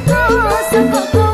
doce, doce.